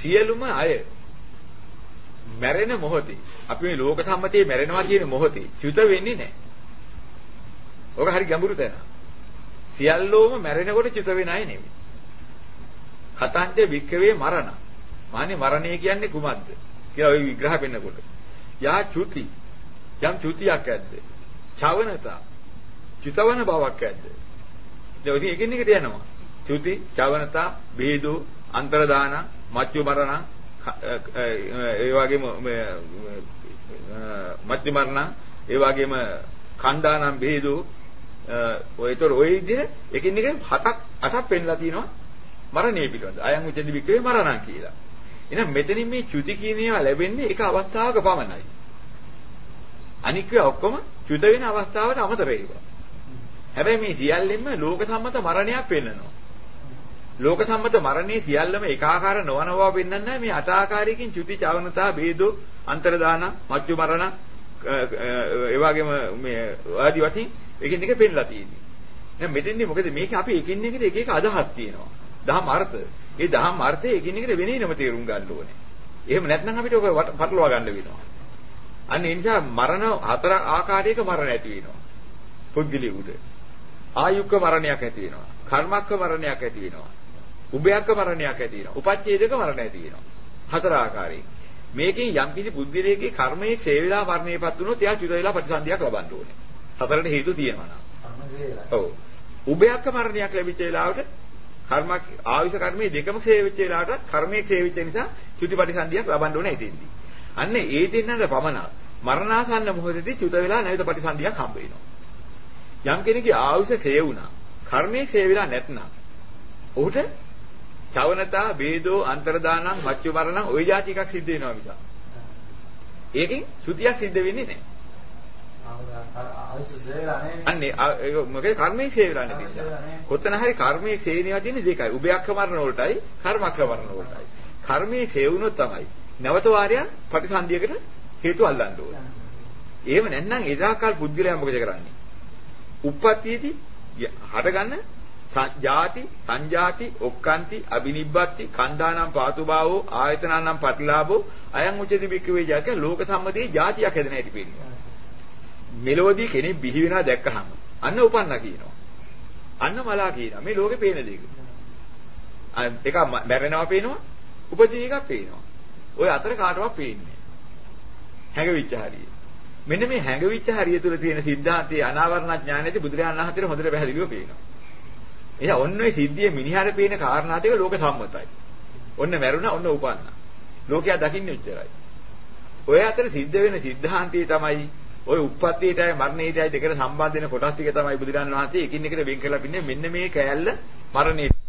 සියලුම අය මැරෙන මොහොතේ අපි මේ ලෝක සම්මතයේ මැරෙනවා කියන මොහොතේ චුත වෙන්නේ නැහැ. ඔක හරි ගැඹුරු තැන. සියල්ලෝම මැරෙනකොට චුත වෙන අය නෙමෙයි. කතන්තේ වික්කවේ මරණ. මානේ මරණය කියන්නේ කුමක්ද? කියලා ওই විග්‍රහ පෙන්නකොට. යා චුති යම් චුතියක් ඇද්ද? චවනතා චුතවන බවක් ඇද්ද? දැන් ඔතින් එකින් එකට යනවා. චුති, චවනතා, බේදෝ, අන්තරදාන, මච්චු මරණ, ඒ වගේම මච්චු මරණ, ඒ වගේම කණ්ඩානම් බේදෝ ඔයතර ওই විදිහට එකින් එක හතක් අටක් පෙන්ලා තියෙනවා මරණය පිළිබඳ. අයං උච්චදි වික්‍රේ මරණං කියලා. එහෙනම් මෙතනින් මේ චුති කියන ඒවා ලැබෙන්නේ එක අවස්ථාවක පමණයි. අනික ඔක්කොම චුත වෙන අවස්ථාවට අමතර ඒවා. හැබැයි මේ සියල්ලෙන්ම ලෝක සම්මත මරණයක් පෙන්වනවා. ලෝක සම්මත මරණේ සියල්ලම එකාකාර නොවනවා පෙන්වන්නේ මේ අට ආකාරයකින් චුති චවනතා ભેදෝ අන්තරදාන මච්චු මරණ ඒ වගේම මේ ආදි වශයෙන් එකින් එක පෙන්ලා තියෙන්නේ. දැන් මෙතෙන්දී මොකද මේක අපි එකින් එකට එක එක අදහස් තියෙනවා. දහම් අර්ථ. ඒ දහම් අර්ථය එකින් එකට වෙනේනම තේරුම් ගන්න ඕනේ. එහෙම නැත්නම් අපිට ඔක පටලවා ගන්න වෙනවා. අන්න ඒ නිසා මරණ හතර ආකාරයක මරණ ඇති වෙනවා. පුද්ගලියෙකුට. ආයුක්ක මරණයක් ඇති වෙනවා. කර්මක්ක මරණයක් ඇති වෙනවා. උභයක්ක මරණයක් ඇති වෙනවා. උපච්ඡේදක මරණ ඇති වෙනවා. හතර ආකාරයෙන්. මේකෙන් යම්කිසි බුද්ධිලේගේ කර්මයේ ඡේවිලා මරණයටපත් වුණොත් එයා චුත වෙලා ප්‍රතිසන්දියක් ලබන්න ඕනේ. හතරට හේතු තියෙනවා නම්. ඔව්. උභයක්ක මරණයක් ලැබිච්ච වෙලාවට කර්මක් ආවිෂ කර්මයේ දෙකම ඡේවිච්ච වෙලාවටත් කර්මයේ ඡේවිච්ච නිසා චුති ප්‍රතිසන්දියක් ලබන්න ඕනේ ඉතින්දී. අන්න ඒ දෙන්නට පමණක් මරණාසන්න මොහොතේදී චුත වෙලා නැවත ප්‍රතිසන්දියක් හම්බ වෙනවා. යම් කෙනෙකුගේ ආයුෂ ක්ෂය වුණා. කර්මයේ ක්ෂය වෙලා නැත්නම් ඔහුට චවනතා වේදෝ අන්තරදානං මච්චු මරණං ওই જાති එකක් සිද්ධ වෙනවා මිස. ඒකෙන් සුතියක් සිද්ධ වෙන්නේ නැහැ. අන්නේ මොකද කර්මයේ ඡේවිලා නැති නිසා. කොතන හරි කර්මයේ ඡේවිනවා තියෙන්නේ දෙකයි. උභයක්ඛ මරණ වලටයි කර්මක්ඛ මරණ වලටයි. කර්මයේ ඡේවුනොත් තමයි නැවත වාරයක් ප්‍රතිසන්දියකට හේතු අල්ලන්න ඕනේ. එහෙම නැත්නම් එදාකල් බුද්ධිලයා මොකද කරන්නේ? උප්පත්තියේදී හටගන්න ජාති සංජාති ඔක්කාන්ති අබිනිබ්බත්ති කන්දානම් පාතුභාවෝ ආයතනනම් පටිලාභෝ අයං උච්චති බික්කවේ ජාතිය ලෝක සම්මතයේ ජාතියක් හැදෙන හැටි පේනවා. මෙලොවදී කෙනෙක් බිහි වෙනා දැක්කහම අන්න උපන්නා කියනවා. අන්න මලා කියනවා. මේ ලෝකේ පේන දෙයක එක මැරෙනවා පේනවා උපදින එකක් පේනවා. ඔය අතර කාටවත් පේන්නේ හැඟවිච්ච හරිය. මෙන්න මේ හැඟවිච්ච හරිය තුල තියෙන සිද්ධාන්තයේ අනාවරණ ඥානයේදී බුදුරජාණන් වහන්සේට හොඳට පැහැදිලිව පේනවා. එහෙනම් ඔන්න ඔය සිද්ධියේ මිනිහාට පේන කාරණා ටික ලෝක සම්මතයි. ඔන්න මැරුණා ඔන්න උපන්නා. ලෝකයා දකින්නේ උච්චරයි. ඔය අතර සිද්ධ වෙන සිද්ධාන්තයේ තමයි ඔය උප්පත්තියටයි මරණයටයි දෙකට සම්බන්ධ වෙන කොටස් ටික තමයි බුදුරජාණන් වහන්සේ එකින් එකට වෙන් කරලා පින්නේ මෙන්න මේ කෑල්ල මරණයට